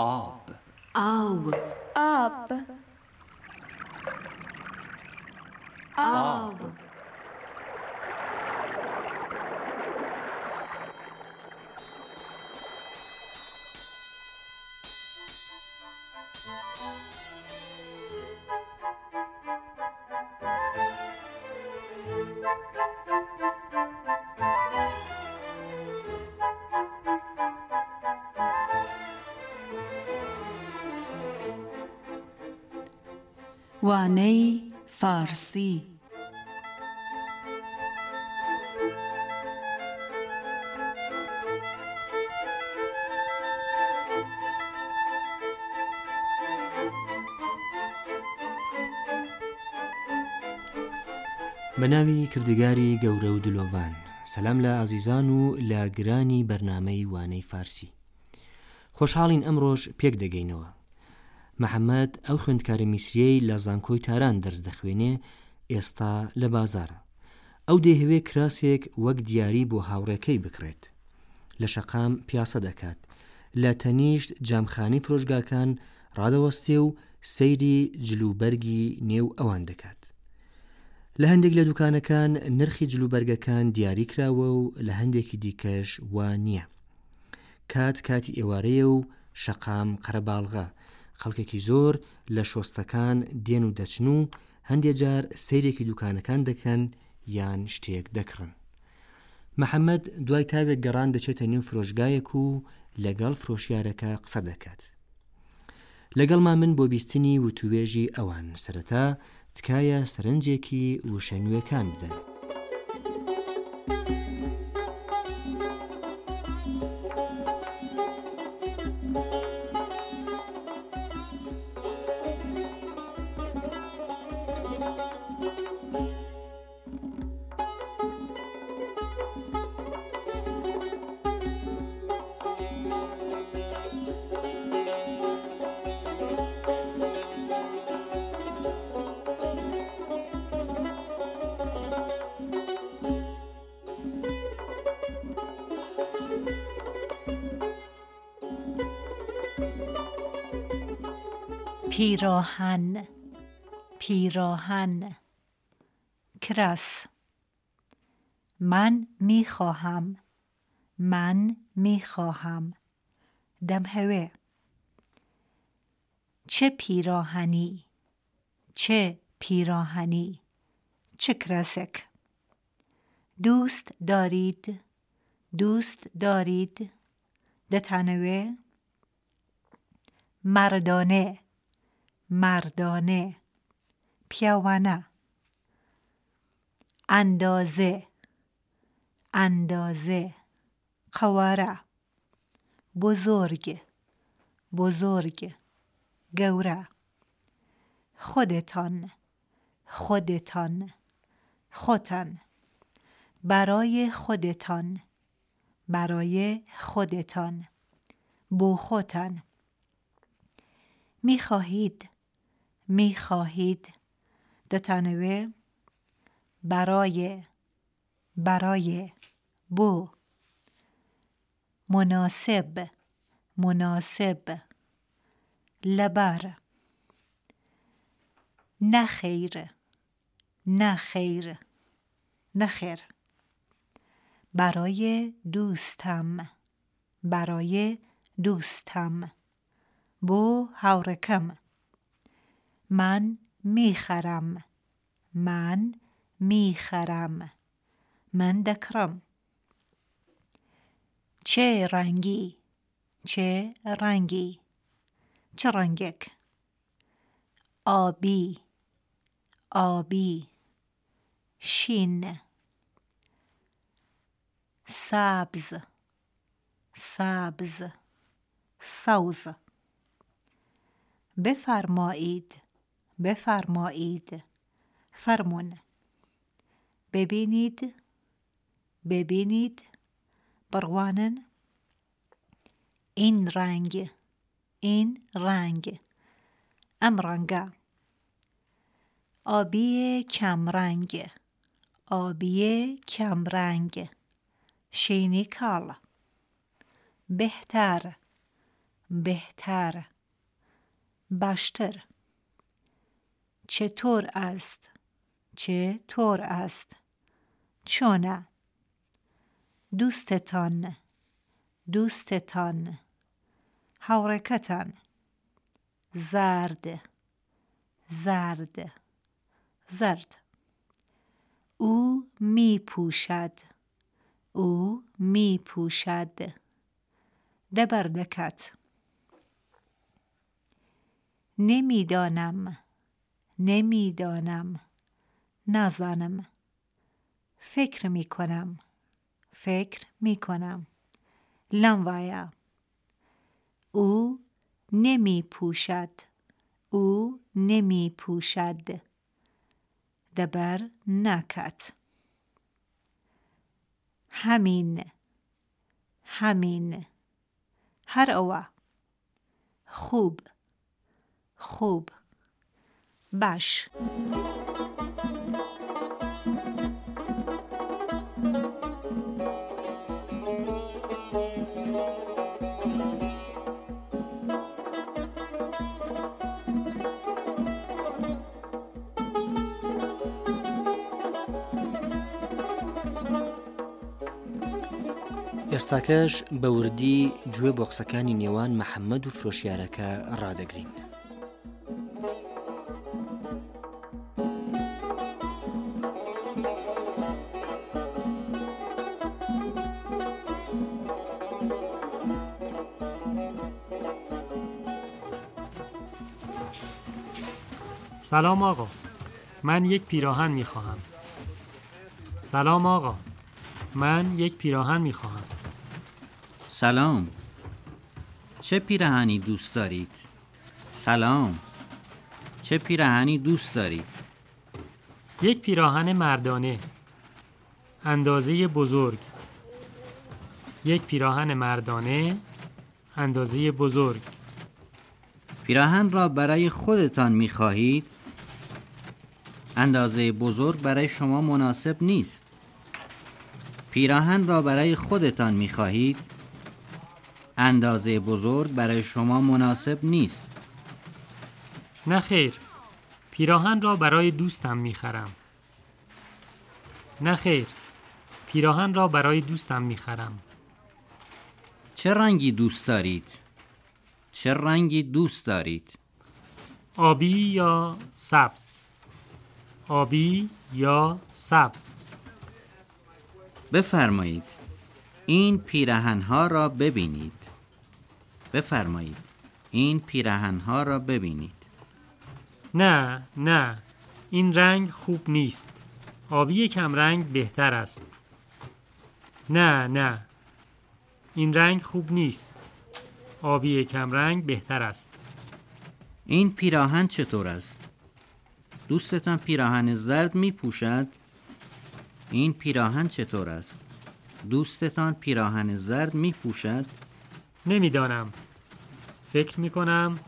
Ob. Ob. Ob. Ob. وانەی فارسی. بە ناوی کردگاری گەورە و دلۆڤان. سەسلام لە ئازیزان و لە گرانی بەرنمەی وانەی فارسی. خۆشحاڵین ئەمڕۆژ پێک دەگەینەوە. محەممەد ئەو خوێندکارە میسریەی لە زانکۆی تاران دەرز دەخوێنێ ئێستا لە بازارە. ئەو دەیهوێ کراسێک وەک دیاری بۆ هاوڕێکەی بکرێت. لە شەقام پیاسە دەکات. لە تەنیشت جامخانی فرۆژگاکان ڕادەوەستێ و سەیری جلوبەرگی نێو ئەوان دەکات. لە هەندێک لە دوکانەکان نرخی جلوبەرگەکان دیاری کراوە و لە هەندێکی دیکەش وان نییە. کات کاتی ئێوارەیە و شەقام قەرەباڵغا. خەڵکێکی زۆر لە شۆستەکان دێن و دەچن و هەندێک جار سیرێکی دوکانەکان دەکەن یان شتێک دەکڕن. محەممەد دوای تاوێک گەڕان دەچێتە نێو فرۆژگایەک و لەگەڵ فرۆشیارەکە قسە دەکات. لەگەڵما من بۆ بیستنی وتوێژی ئەوان سەرەتا تکایە سەرنجێکی وشەنوێکان بدەن. پیراهن. پیراهن. کرس من می خواهم من می خواهم دمهوه. چه پیراهنی؟ چه پیراهنی؟ چه کرسک دوست دارید؟ دوست دارید؟ دتنوه. مردانه. مردانه. پیاوانه. اندازه. اندازه. قواره. بزرگ. بزرگ. گوره. خودتان. خودتان. خوتن. برای خودتان. برای خودتان. بوخوتن. می خواهید می خواهید دتنوه برای. برای. بو. مناسب. مناسب. لبر. نخیر نخیر نخیر برای دوستم. برای دوستم. بو هاورکم. من می‌خرم. من می‌خرم. من دکرم. چه رنگی؟ چه رنگی؟ چه رنگک؟ آبی. آبی. شین. سبز. سبز. سوز. بفرمایید. بفرمایید. فرمون. ببینید. ببینید. بروانن. این رنگ. این رنگ. ام رنگا آبی کمرنگ آبی کمرنگ شینی کال. بهتر. بهتر. باشتر. چطور است؟ چطور است؟ چونه. دوستتان. دوستتان. حرکتان. زرد. زرد. زرد. او می پوشد او می پوشد دبردکت نمی‌دانم. نمی‌دانم. نزانم فکر می کنم فکر می کنم لنوایا او نمی پوشد او نمی پوشد دبر نکت. همین. همین. هر اوا خوب. خوب. باش ئێستاکەش بە وردی گوێ بۆقسەکانی نێوان محەممەد و فرۆشیارەکە ڕدەگرین. سلام آقا. من یک پیراهن می خواهم سلام آقا. من یک پیراهن می خواهم سلام. چه پیراهنی دوست دارید؟ سلام. چه پیراهنی دوست دارید؟ یک پیراهن مردانه. اندازه بزرگ. یک پیراهن مردانه. اندازه بزرگ. پیراهن را برای خودتان می خواهید؟ اندازه بزرگ برای شما مناسب نیست. پیراهن را برای خودتان می خواهید؟ اندازه بزرگ برای شما مناسب نیست. نه خیر. پیراهن را برای دوستم می خرم نه خیر. پیراهن را برای دوستم می خرم چه رنگی دوست دارید؟ چه رنگی دوست دارید؟ آبی یا سبز؟ آبی یا سبز؟ بفرمایید. این پیرهنها را ببینید. بفرمایید. این پیرهنها را ببینید. نه نه. این رنگ خوب نیست. آبی کمرنگ بهتر است. نه نه. این رنگ خوب نیست. آبی کمرنگ بهتر است. این پیراهن چطور است؟ دوستتان پیراهن زرد می پوشد؟ این پیراهن چطور است؟ دوستتان پیراهن زرد می پوشد؟ نمی‌دانم فکر می کنم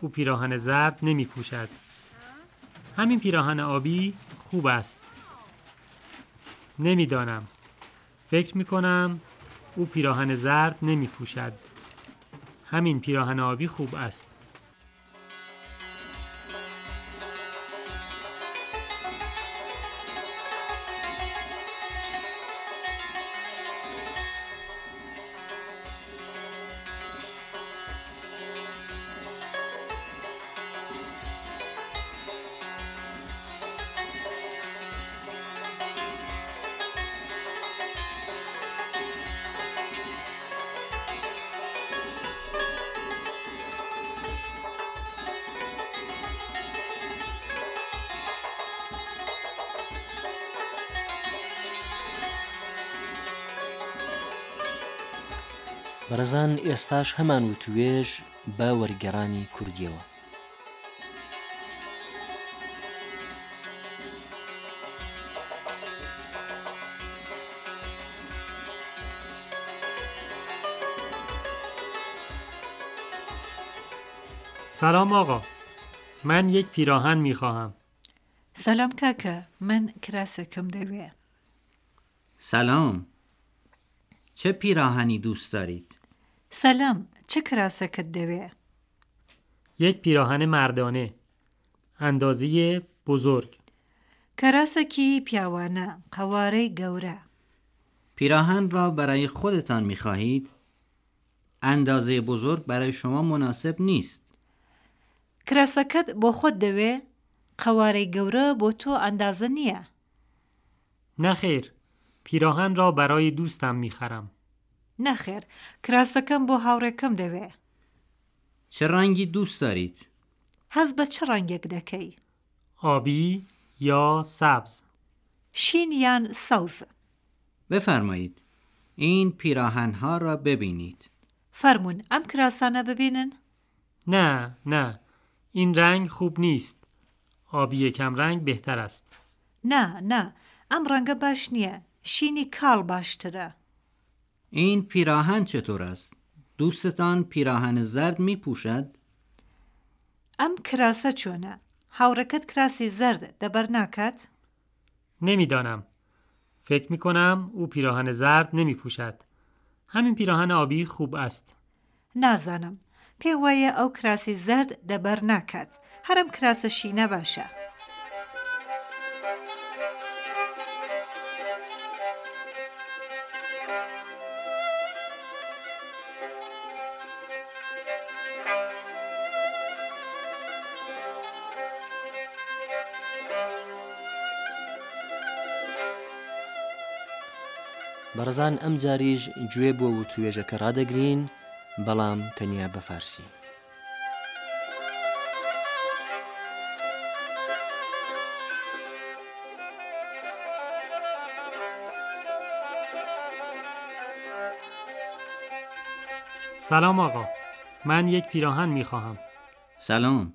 او پیراهن زرد نمی پوشد همین پیراهن آبی خوب است نمی‌دانم فکر می کنم او پیراهن زرد نمی پوشد همین پیراهن آبی خوب است بەرەزان ئێستاش هەمان وتوێژ بە وەرگەڕانی کوردیەوە. سلام آقا. من یک پیراهن می خواهم سلام کاکا. من کراسکم دوی سلام. چه پیراهنی دوست دارید؟ سلام چه کراسەکەت دەوێ؟ یک پیراهن مردانه اندازه بزرگ کەراسێکی پیاوانە قوارەی گەورە پیراهن را برای خودتان می خواهید؟ اندازه بزرگ برای شما مناسب نیست. کراسەکەت بۆ خۆت دەوێ قوارەی گەورە بۆ تۆ ئەندازە نییە نخیر پیراهن را برای دوستم می‌خرم نەخێر کراسەکەم بۆ هاوڕێکەم دەوێ. چه رنگی دوست دارید؟ هەز بە چ ڕەنگێک دەکەی؟ آبی یا سبز؟ شین یان سەوز. بفرمایید. این پیراهن ها را ببینید. فەرمونون ئەم کراسانە ببینن؟ نه نه. این رنگ خوب نیست. آبی کم رنگ بهتر است. نا نا ئەم ڕەنگە باش نییە. شینی کاڵ باشترە. این پیراهن چطور است؟ دوستتان پیراهن زرد می پوشد؟ ئەم کراسە چۆنە هاوڕەکەت کراسی زرد. دەبەر ناکات نمی‌دانم. فکر می کنم او پیراهن زرد نمی پوشد همین پیراهن آبی خوب است. نازانم. پێ وایە ئەو کراسی زرد دەبەر ناکات هەرم کراسە شینە باشە بەڕزان ئەم جاریش گوێ بۆ و توێژەکە ڕدەگرین بەڵام تەنیا بە فارسی. سلام آقا. من یک پیراهن می خواهم سلام.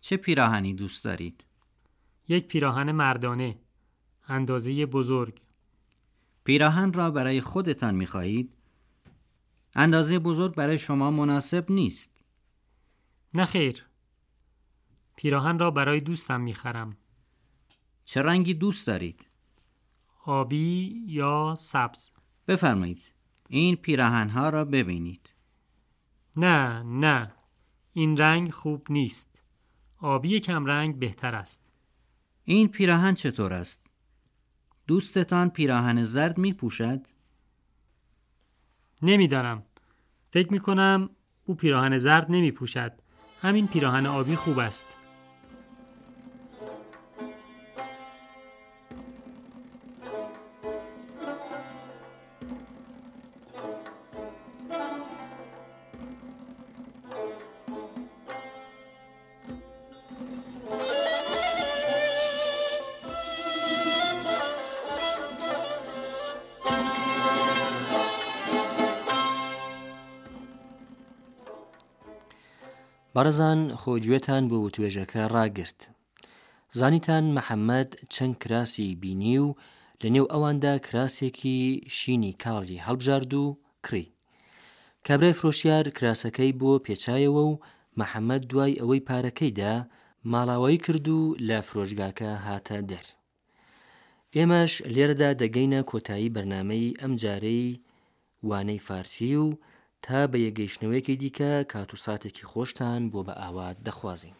چه پیراهنی دوست دارید؟ یک پیراهن مردانه. اندازه بزرگ. پیراهن را برای خودتان می خواهید؟ اندازه بزرگ برای شما مناسب نیست. نخیر پیراهن را برای دوستم می خرم چه رنگی دوست دارید؟ آبی یا سبز بفرمایید. این پیراهن ها را ببینید. نه نه این رنگ خوب نیست آبی کم رنگ بهتر است این پیراهن چطور است؟ دوستتان پیراهن زرد می پوشد؟ نمی‌دانم. فکر می کنم او پیراهن زرد نمی پوشد همین پیراهن آبی خوب است. بەڕزان خۆگوێتان بۆ توێژەکە ڕاگرت. زانیتان محەممەد چەند کراسی بینی و لە نێو ئەواندا کراسێکی شینی کاڵی هەڵبژارد و کڕی. کابرای فرۆشیار کراسەکەی بۆ پێچایەوە و محەممەد دوای ئەوەی پارەکەیدا ماڵاوایی کرد و لە فرۆژگاکە هاتە دەر. ئێمەش لێرەدا دەگەینە کۆتایی بەرنمەی ئەم جارەی وانەی فارسی و تا بە یەگەیشتنەوەیەکی دیکە کات و ساتێکی خۆشتان بۆ بە ئاوات دەخوازیین.